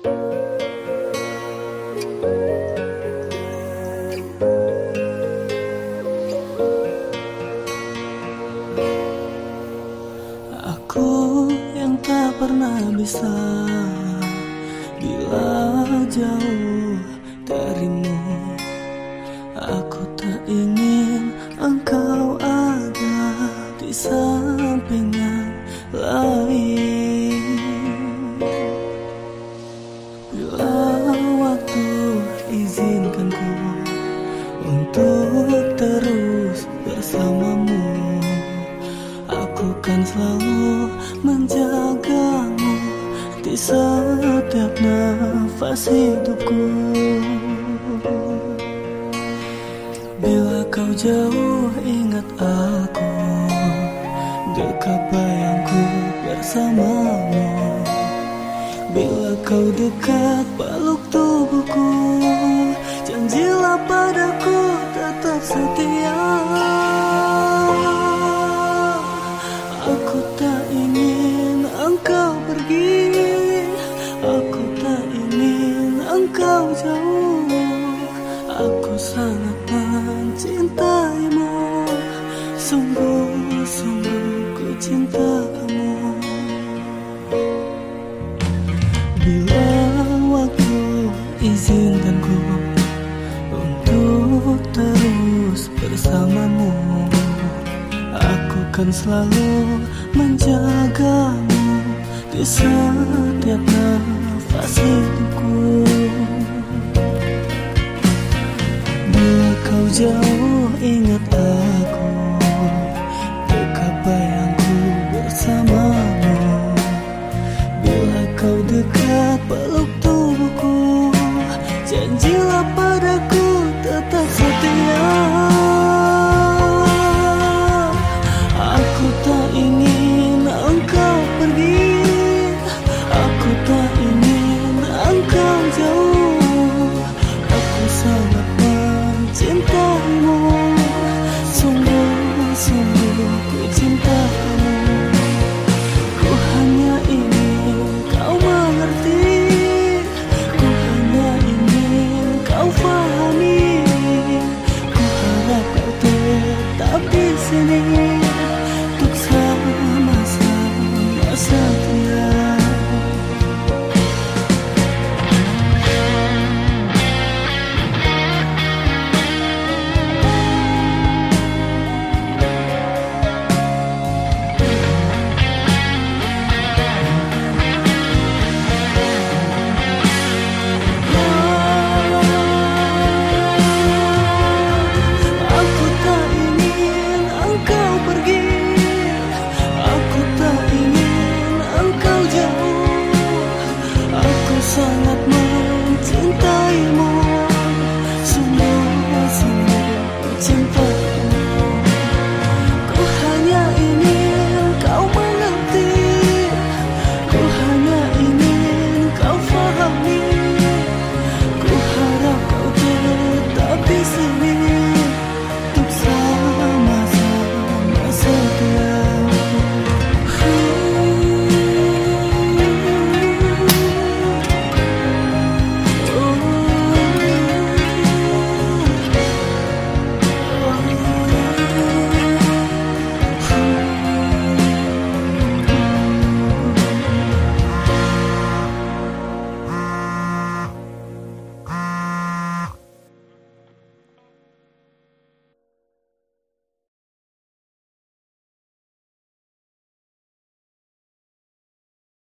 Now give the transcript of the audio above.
Aku yang tak pernah bisa Bila jauh darimu. Aku tak ingin engkau Aku kan selalu menjagamu Di setiap nafas hidupku. Bila kau jauh ingat aku Dekat bayangku bersamamu Bila kau dekat peluk tubuhku. Janjilah padaku tetap setia sangat mencintaimu. Sungguh-sungguh ku cinta kamu Bila waktu izinkan ku Untuk terus bersamamu Aku kan selalu menjagamu Di setiap nafas hidupku jauh ingat aku. Dekat bayangku bersamamu. Bila kau dekat peluk be serious.